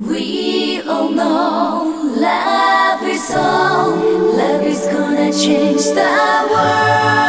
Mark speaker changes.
Speaker 1: We all know love is all, love is gonna change the world.